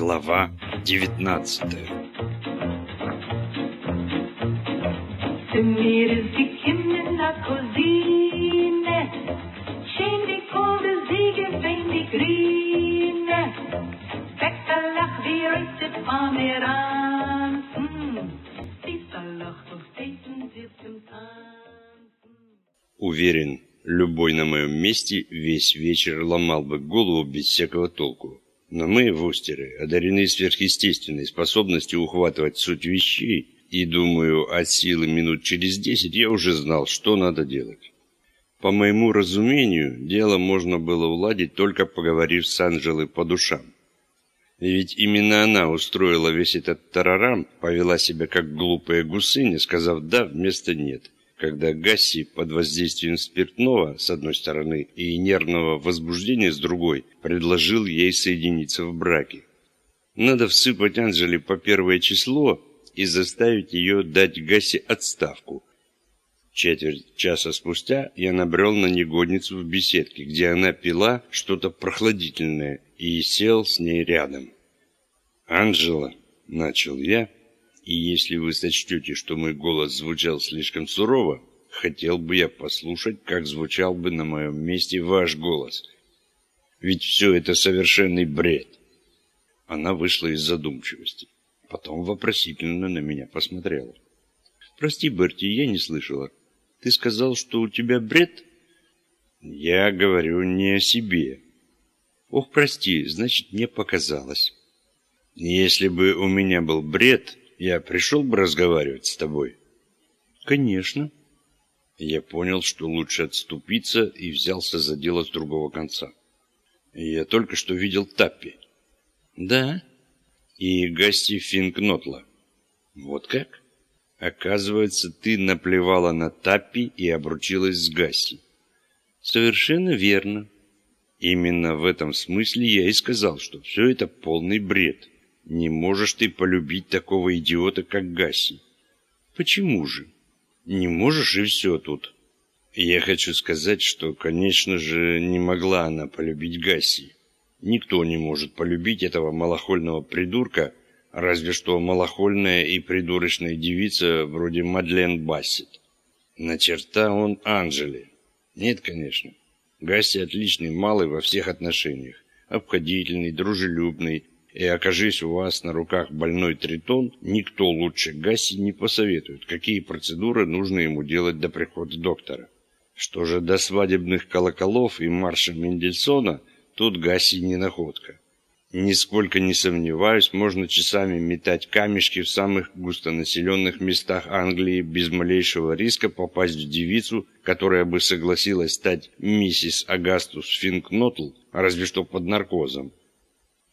Глава 19 Mir ist die Kinder Cousine, schön die Kohle, Siege, wenn die Grüne, Bäckerlach, wie rüstet Pomeran, Sisterloch, auf Daten wird zum Tanzen. Уверен, любой на моем месте весь вечер ломал бы голову без всякого толку. Но мы, вустеры, одарены сверхъестественной способностью ухватывать суть вещей, и, думаю, от силы минут через десять я уже знал, что надо делать. По моему разумению, дело можно было уладить, только поговорив с Анжелой по душам. Ведь именно она устроила весь этот тарарам, повела себя как глупая гусыня, сказав «да» вместо «нет» когда Гасси под воздействием спиртного с одной стороны и нервного возбуждения с другой предложил ей соединиться в браке. Надо всыпать Анжеле по первое число и заставить ее дать Гасси отставку. Четверть часа спустя я набрел на негодницу в беседке, где она пила что-то прохладительное, и сел с ней рядом. «Анжела», — начал я, — и если вы сочтете, что мой голос звучал слишком сурово, хотел бы я послушать, как звучал бы на моем месте ваш голос. Ведь все это совершенный бред. Она вышла из задумчивости. Потом вопросительно на меня посмотрела. «Прости, Берти, я не слышала. Ты сказал, что у тебя бред?» «Я говорю не о себе». «Ох, прости, значит, мне показалось». «Если бы у меня был бред, я пришел бы разговаривать с тобой? Конечно. Я понял, что лучше отступиться и взялся за дело с другого конца. Я только что видел Таппи. Да. И Гасси Финкнотла. Вот как? Оказывается, ты наплевала на Таппи и обручилась с Гасси. Совершенно верно. Именно в этом смысле я и сказал, что все это полный бред. Не можешь ты полюбить такого идиота, как Гасси. Почему же? Не можешь и все тут. Я хочу сказать, что, конечно же, не могла она полюбить Гасси. Никто не может полюбить этого малохольного придурка, разве что малохольная и придурочная девица вроде Мадлен Бассет. На черта он Анжели. Нет, конечно. Гасси отличный малый во всех отношениях. Обходительный, дружелюбный, и окажись у вас на руках больной тритон, никто лучше Гасси не посоветует, какие процедуры нужно ему делать до прихода доктора. Что же до свадебных колоколов и марша Мендельсона, тут Гасси не находка. Нисколько не сомневаюсь, можно часами метать камешки в самых густонаселенных местах Англии без малейшего риска попасть в девицу, которая бы согласилась стать миссис Агастус Финкнотл, разве что под наркозом.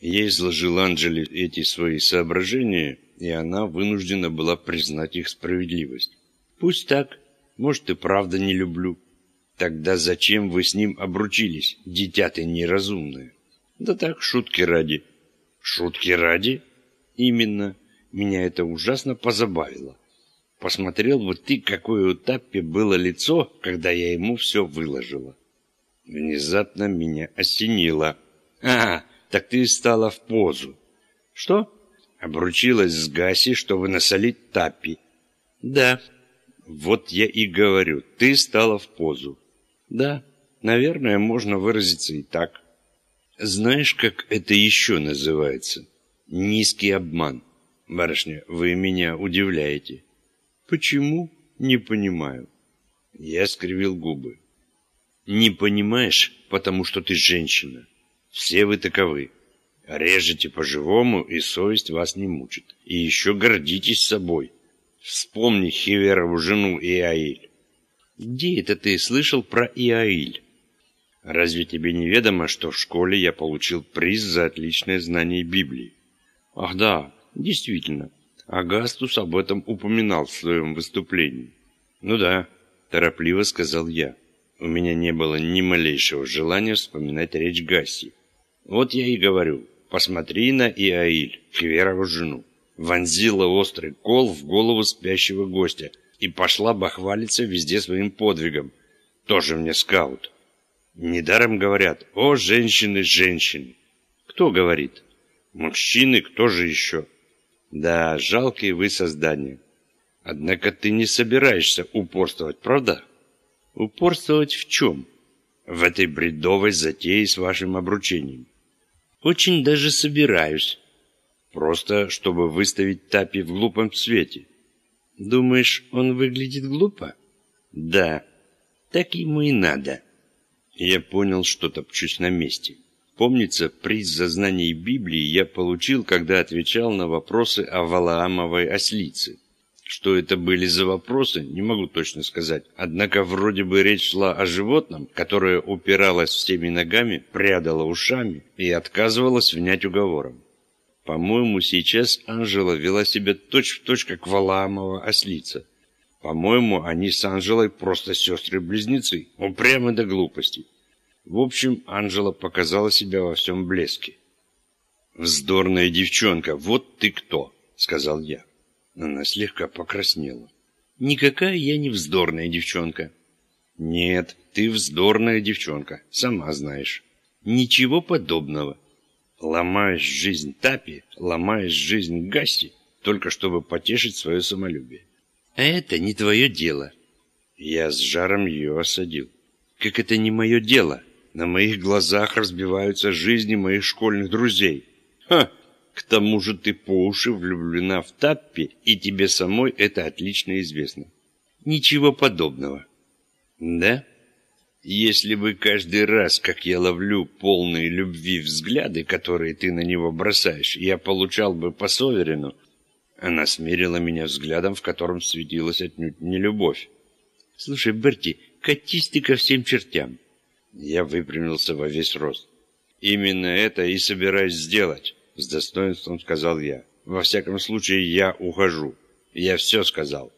Я изложил Анджеле эти свои соображения, и она вынуждена была признать их справедливость. «Пусть так. Может, и правда не люблю. Тогда зачем вы с ним обручились, дитя ты неразумное?» «Да так, шутки ради». «Шутки ради?» «Именно. Меня это ужасно позабавило. Посмотрел бы ты, какое у Таппи было лицо, когда я ему все выложила». Внезапно меня осенило. «А, так ты стала в позу. Что? Обручилась с Гаси, чтобы насолить Таппи. Да. Вот я и говорю, ты стала в позу. Да, наверное, можно выразиться и так. Знаешь, как это еще называется? Низкий обман. Барышня, вы меня удивляете. Почему? Не понимаю. Я скривил губы. Не понимаешь, потому что ты женщина. Все вы таковы. Режете по-живому, и совесть вас не мучит. И еще гордитесь собой. Вспомни Хиверову жену Иаиль. Где это ты слышал про Иаиль? Разве тебе неведомо, что в школе я получил приз за отличное знание Библии? Ах да, действительно. Агастус об этом упоминал в своем выступлении. Ну да, торопливо сказал я. У меня не было ни малейшего желания вспоминать речь Гасси. Вот я и говорю, посмотри на Иаиль, Кверову жену. Вонзила острый кол в голову спящего гостя и пошла бахвалиться везде своим подвигом. Тоже мне скаут. Недаром говорят, о, женщины, женщины. Кто говорит? Мужчины, кто же еще? Да, жалкие вы создания. Однако ты не собираешься упорствовать, правда? Упорствовать в чем? В этой бредовой затее с вашим обручением. Очень даже собираюсь. Просто, чтобы выставить Тапи в глупом свете. Думаешь, он выглядит глупо? Да. Так ему и надо. Я понял, что топчусь на месте. Помнится, приз за знание Библии я получил, когда отвечал на вопросы о Валаамовой ослице. Что это были за вопросы, не могу точно сказать. Однако вроде бы речь шла о животном, которое упиралось всеми ногами, прядало ушами и отказывалось внять уговором. По-моему, сейчас Анжела вела себя точь-в-точь, точь, как Валаамова ослица. По-моему, они с Анжелой просто сестры-близнецы, упрямы до глупости. В общем, Анжела показала себя во всем блеске. «Вздорная девчонка, вот ты кто!» — сказал я. Она слегка покраснела. «Никакая я не вздорная девчонка». «Нет, ты вздорная девчонка, сама знаешь». «Ничего подобного». Ломаешь жизнь Тапи, ломаешь жизнь Гасси, только чтобы потешить свое самолюбие. Это не твое дело. Я с жаром ее осадил. Как это не мое дело? На моих глазах разбиваются жизни моих школьных друзей. Ха! К тому же ты по уши влюблена в Таппи, и тебе самой это отлично известно. Ничего подобного. Да? Если бы каждый раз, как я ловлю полные любви взгляды, которые ты на него бросаешь, я получал бы по Соверину, она смерила меня взглядом, в котором светилась отнюдь не любовь. «Слушай, Берти, катись ты ко всем чертям!» Я выпрямился во весь рост. «Именно это и собираюсь сделать. — с достоинством сказал я. «Во всяком случае, я ухожу. Я все сказал».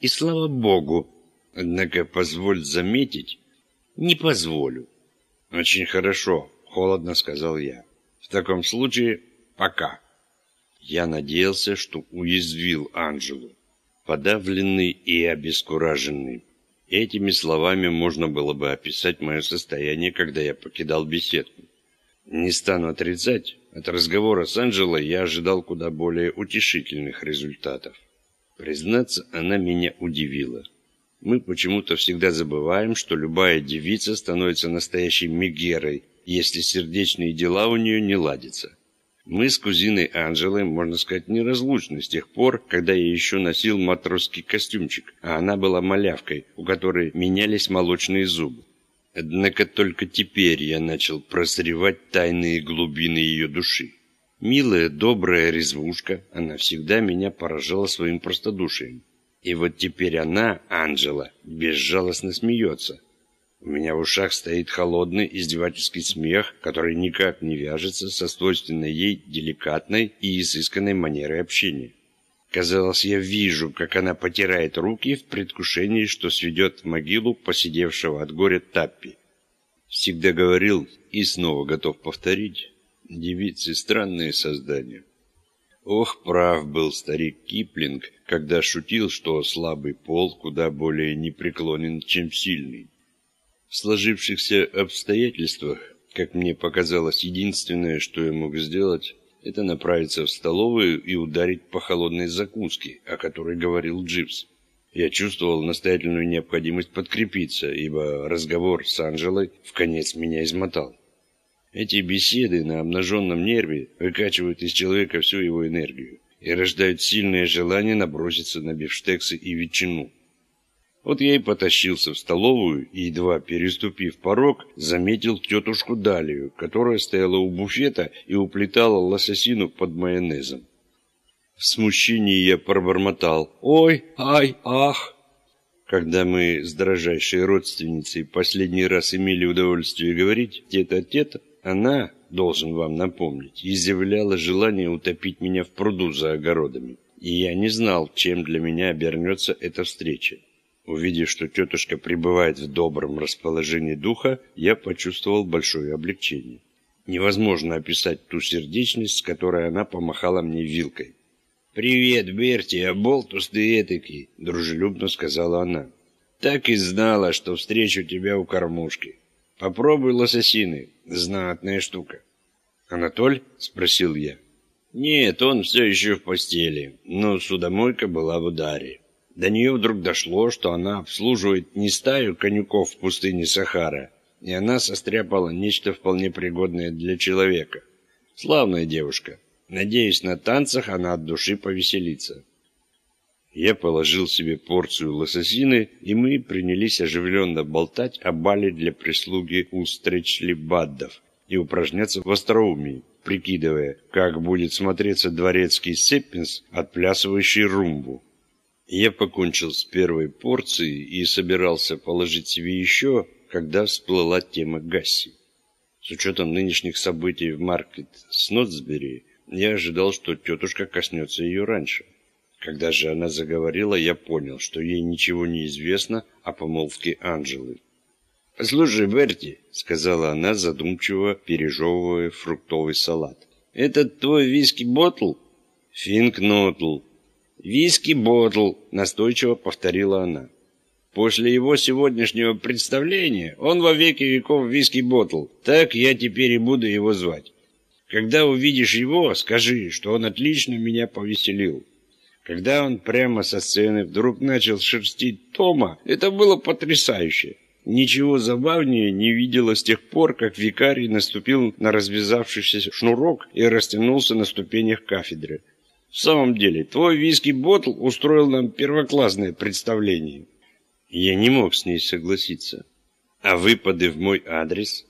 «И слава богу! Однако позволь заметить...» «Не позволю». «Очень хорошо», — холодно сказал я. «В таком случае, пока». Я надеялся, что уязвил Анжелу. Подавленный и обескураженный. Этими словами можно было бы описать мое состояние, когда я покидал беседку. Не стану отрицать, от разговора с Анджелой я ожидал куда более утешительных результатов. Признаться, она меня удивила. Мы почему-то всегда забываем, что любая девица становится настоящей мегерой, если сердечные дела у нее не ладятся. Мы с кузиной Анжелой, можно сказать, неразлучны с тех пор, когда я еще носил матросский костюмчик, а она была малявкой, у которой менялись молочные зубы. Однако только теперь я начал прозревать тайные глубины ее души. Милая, добрая резвушка, она всегда меня поражала своим простодушием. И вот теперь она, Анжела, безжалостно смеется. У меня в ушах стоит холодный издевательский смех, который никак не вяжется со свойственной ей деликатной и изысканной манерой общения. Казалось, я вижу, как она потирает руки в предвкушении, что сведет в могилу посидевшего от горя Таппи. Всегда говорил и снова готов повторить. Девицы – странные создания. Ох, прав был старик Киплинг, когда шутил, что слабый пол куда более непреклонен, чем сильный. В сложившихся обстоятельствах, как мне показалось, единственное, что я мог сделать, это направиться в столовую и ударить по холодной закуске, о которой говорил Дживс. Я чувствовал настоятельную необходимость подкрепиться, ибо разговор с Анжелой вконец меня измотал. Эти беседы на обнаженном нерве выкачивают из человека всю его энергию и рождают сильное желание наброситься на бифштексы и ветчину. Вот я и потащился в столовую и, едва переступив порог, заметил тетушку Далию, которая стояла у буфета и уплетала лососину под майонезом. В смущении я пробормотал «Ой, ай, ах!» Когда мы с дрожайшей родственницей последний раз имели удовольствие говорить тета-тета, она, должен вам напомнить, изъявляла желание утопить меня в пруду за огородами. И я не знал, чем для меня обернется эта встреча. Увидев, что тетушка пребывает в добром расположении духа, я почувствовал большое облегчение. Невозможно описать ту сердечность, с которой она помахала мне вилкой. «Привет, Берти, а болтус ты этакий», — дружелюбно сказала она. «Так и знала, что встречу тебя у кормушки. Попробуй лососины, знатная штука». «Анатоль?» — спросил я. Нет, он все еще в постели, но судомойка была в ударе. До нее вдруг дошло, что она обслуживает не стаю конюков в пустыне Сахара, и она состряпала нечто вполне пригодное для человека. Славная девушка. Надеюсь, на танцах она от души повеселится. Я положил себе порцию лососины, и мы принялись оживленно болтать о бале для прислуги у Стречли-Баддов и упражняться в остроумии прикидывая, как будет смотреться дворецкий Сеппинс, отплясывающий румбу. Я покончил с первой порцией и собирался положить себе еще, когда всплыла тема Гасси. С учетом нынешних событий в маркет Снотсбери, я ожидал, что тетушка коснется ее раньше. Когда же она заговорила, я понял, что ей ничего не известно о помолвке Анжелы. «Слушай, Берти», — сказала она, задумчиво пережевывая фруктовый салат. «Этот твой виски-ботл?» «Финкнотл». «Виски-ботл», — настойчиво повторила она. «После его сегодняшнего представления он во веки веков виски-ботл. Так я теперь и буду его звать. Когда увидишь его, скажи, что он отлично меня повеселил». Когда он прямо со сцены вдруг начал шерстить Тома, это было потрясающе. Ничего забавнее не видела с тех пор, как викарий наступил на развязавшийся шнурок и растянулся на ступенях кафедры. В самом деле, твой виски-ботл устроил нам первоклассное представление. Я не мог с ней согласиться. А выпады в мой адрес?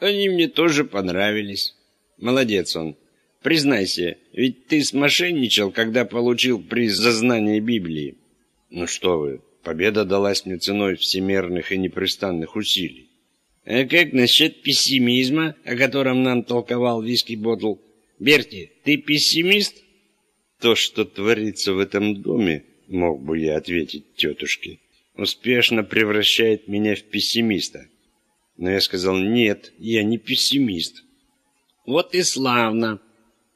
Они мне тоже понравились. Молодец он. Признайся, ведь ты смошенничал, когда получил приз за знание Библии. Ну что вы, Победа далась мне ценой всемерных и непрестанных усилий. А как насчет пессимизма, о котором нам толковал виски Ботл? Берти, ты пессимист? То, что творится в этом доме, мог бы я ответить тетушке, успешно превращает меня в пессимиста. Но я сказал, нет, я не пессимист. Вот и славно.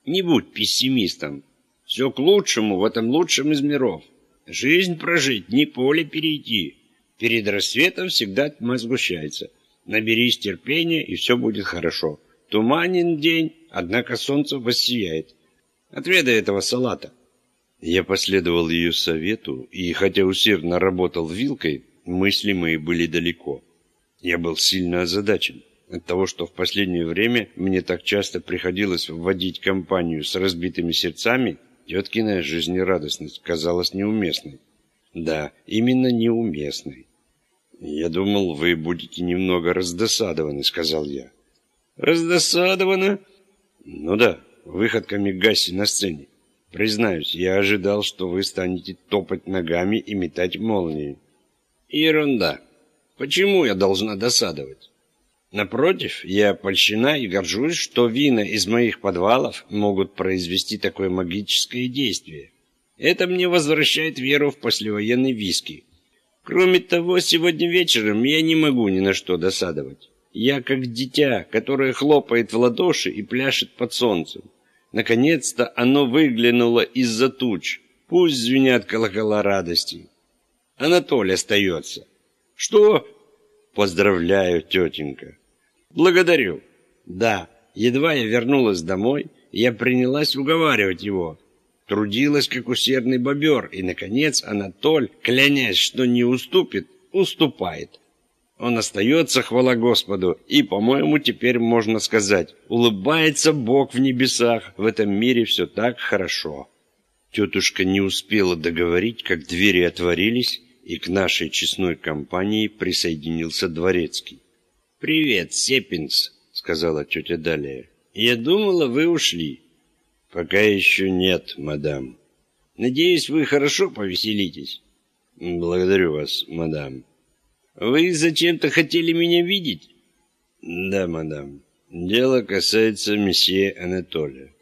Не будь пессимистом. Все к лучшему в этом лучшем из миров. Жизнь прожить, не поле перейти. Перед рассветом всегда тьма сгущается. Наберись терпения, и все будет хорошо. Туманен день, однако солнце воссияет. Отведай этого салата. Я последовал ее совету, и хотя усердно работал вилкой, мысли мои были далеко. Я был сильно озадачен от того, что в последнее время мне так часто приходилось вводить компанию с разбитыми сердцами Теткиная жизнерадостность казалась неуместной. Да, именно неуместной. «Я думал, вы будете немного раздосадованы», — сказал я. «Раздосадованы?» «Ну да, выходками Гасси на сцене. Признаюсь, я ожидал, что вы станете топать ногами и метать молнии». «Ерунда. Почему я должна досадовать?» Напротив, я польщена и горжусь, что вина из моих подвалов могут произвести такое магическое действие. Это мне возвращает веру в послевоенный виски. Кроме того, сегодня вечером я не могу ни на что досадовать. Я как дитя, которое хлопает в ладоши и пляшет под солнцем. Наконец-то оно выглянуло из-за туч. Пусть звенят колокола радости. Анатолий остается. Что? Поздравляю, тетенька. «Благодарю». «Да, едва я вернулась домой, я принялась уговаривать его. Трудилась, как усердный бобер, и, наконец, Анатоль, клянясь, что не уступит, уступает. Он остается, хвала Господу, и, по-моему, теперь можно сказать, улыбается Бог в небесах, в этом мире все так хорошо. Тетушка не успела договорить, как двери отворились, и к нашей честной компании присоединился дворецкий. «Привет, Сеппинс», — сказала тетя Далия. «Я думала, вы ушли». «Пока еще нет, мадам». «Надеюсь, вы хорошо повеселитесь». «Благодарю вас, мадам». «Вы зачем-то хотели меня видеть?» «Да, мадам. Дело касается месье Анатолия.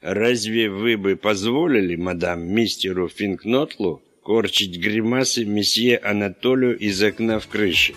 Разве вы бы позволили, мадам, мистеру Финкнотлу корчить гримасы месье Анатолию из окна в крыше?»